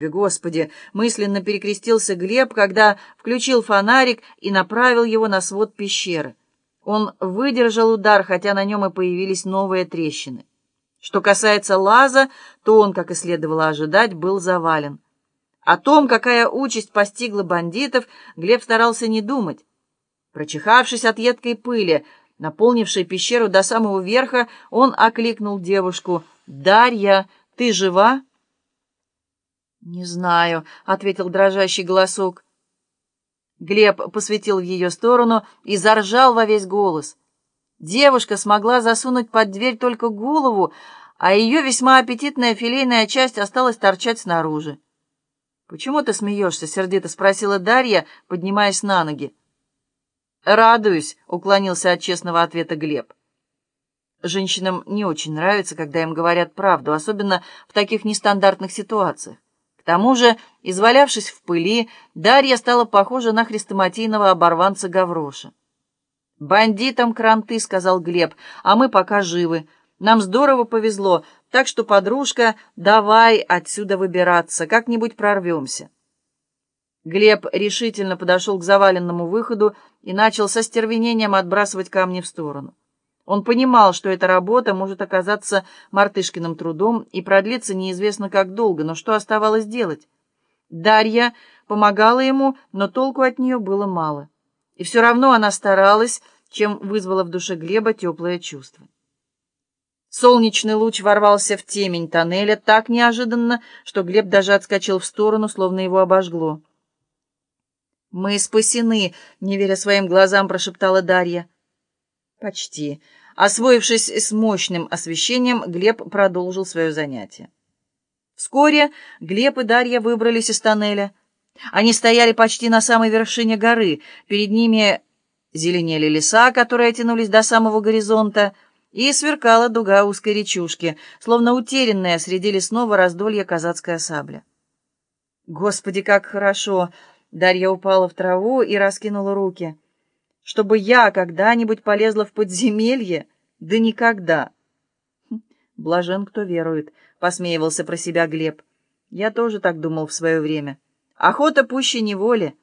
Господи!» — мысленно перекрестился Глеб, когда включил фонарик и направил его на свод пещеры. Он выдержал удар, хотя на нем и появились новые трещины. Что касается лаза, то он, как и следовало ожидать, был завален. О том, какая участь постигла бандитов, Глеб старался не думать. Прочихавшись от едкой пыли, наполнившей пещеру до самого верха, он окликнул девушку. «Дарья, ты жива?» «Не знаю», — ответил дрожащий голосок. Глеб посветил в ее сторону и заржал во весь голос. Девушка смогла засунуть под дверь только голову, а ее весьма аппетитная филейная часть осталась торчать снаружи. «Почему ты смеешься?» — сердито спросила Дарья, поднимаясь на ноги. «Радуюсь», — уклонился от честного ответа Глеб. Женщинам не очень нравится, когда им говорят правду, особенно в таких нестандартных ситуациях тому же, извалявшись в пыли, Дарья стала похожа на хрестоматийного оборванца Гавроша. «Бандитам кранты», — сказал Глеб, — «а мы пока живы. Нам здорово повезло, так что, подружка, давай отсюда выбираться, как-нибудь прорвемся». Глеб решительно подошел к заваленному выходу и начал со стервенением отбрасывать камни в сторону. Он понимал, что эта работа может оказаться мартышкиным трудом и продлиться неизвестно как долго, но что оставалось делать? Дарья помогала ему, но толку от нее было мало. И все равно она старалась, чем вызвала в душе Глеба теплое чувство. Солнечный луч ворвался в темень тоннеля так неожиданно, что Глеб даже отскочил в сторону, словно его обожгло. «Мы спасены!» — не веря своим глазам, прошептала Дарья. «Почти. Освоившись с мощным освещением, Глеб продолжил свое занятие. Вскоре Глеб и Дарья выбрались из тоннеля. Они стояли почти на самой вершине горы. Перед ними зеленели леса, которые тянулись до самого горизонта, и сверкала дуга узкой речушки, словно утерянная среди лесного раздолья казацкая сабля. «Господи, как хорошо!» Дарья упала в траву и раскинула руки чтобы я когда-нибудь полезла в подземелье? Да никогда. Хм, блажен, кто верует, — посмеивался про себя Глеб. Я тоже так думал в свое время. Охота пуще неволи.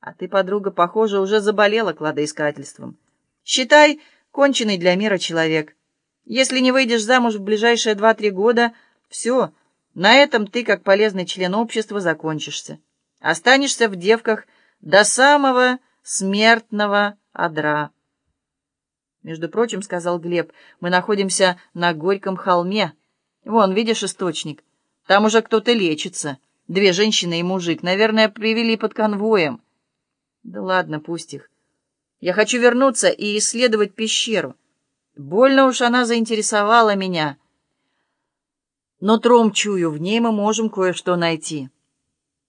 А ты, подруга, похоже, уже заболела кладоискательством. Считай, конченый для мира человек. Если не выйдешь замуж в ближайшие два-три года, все, на этом ты, как полезный член общества, закончишься. Останешься в девках до самого смертного Адра. Между прочим, сказал Глеб, мы находимся на Горьком холме. Вон, видишь источник? Там уже кто-то лечится. Две женщины и мужик, наверное, привели под конвоем. Да ладно, пусть их. Я хочу вернуться и исследовать пещеру. Больно уж она заинтересовала меня. Но тром чую, в ней мы можем кое-что найти.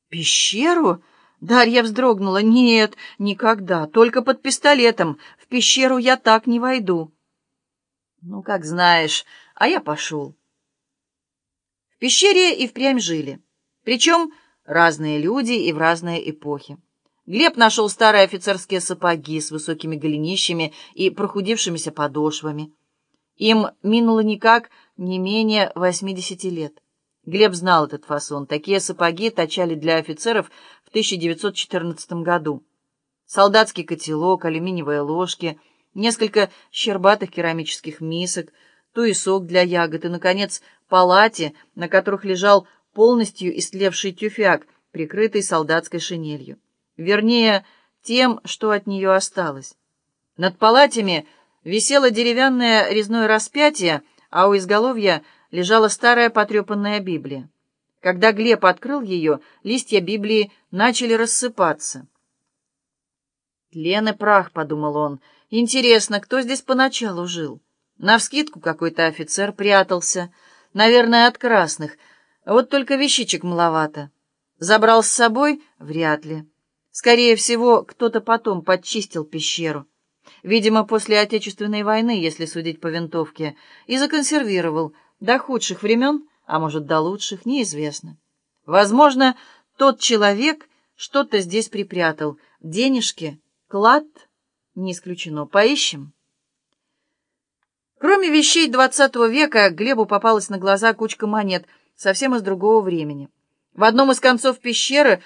Пещеру? Дарья вздрогнула. «Нет, никогда. Только под пистолетом. В пещеру я так не войду». «Ну, как знаешь. А я пошел». В пещере и впрямь жили. Причем разные люди и в разные эпохи. Глеб нашел старые офицерские сапоги с высокими голенищами и прохудившимися подошвами. Им минуло никак не менее восьмидесяти лет. Глеб знал этот фасон. Такие сапоги точали для офицеров 1914 году. Солдатский котелок, алюминиевые ложки, несколько щербатых керамических мисок, туесок для ягод и, наконец, палати, на которых лежал полностью истлевший тюфяк, прикрытый солдатской шинелью. Вернее, тем, что от нее осталось. Над палатями висело деревянное резное распятие, а у изголовья — лежала старая потрепанная Библия. Когда Глеб открыл ее, листья Библии начали рассыпаться. «Тлен и прах», — подумал он. «Интересно, кто здесь поначалу жил? Навскидку какой-то офицер прятался. Наверное, от красных. Вот только вещичек маловато. Забрал с собой? Вряд ли. Скорее всего, кто-то потом подчистил пещеру. Видимо, после Отечественной войны, если судить по винтовке, и законсервировал, до худших времен, а может, до лучших, неизвестно. Возможно, тот человек что-то здесь припрятал. Денежки, клад, не исключено. Поищем. Кроме вещей XX века, Глебу попалась на глаза кучка монет совсем из другого времени. В одном из концов пещеры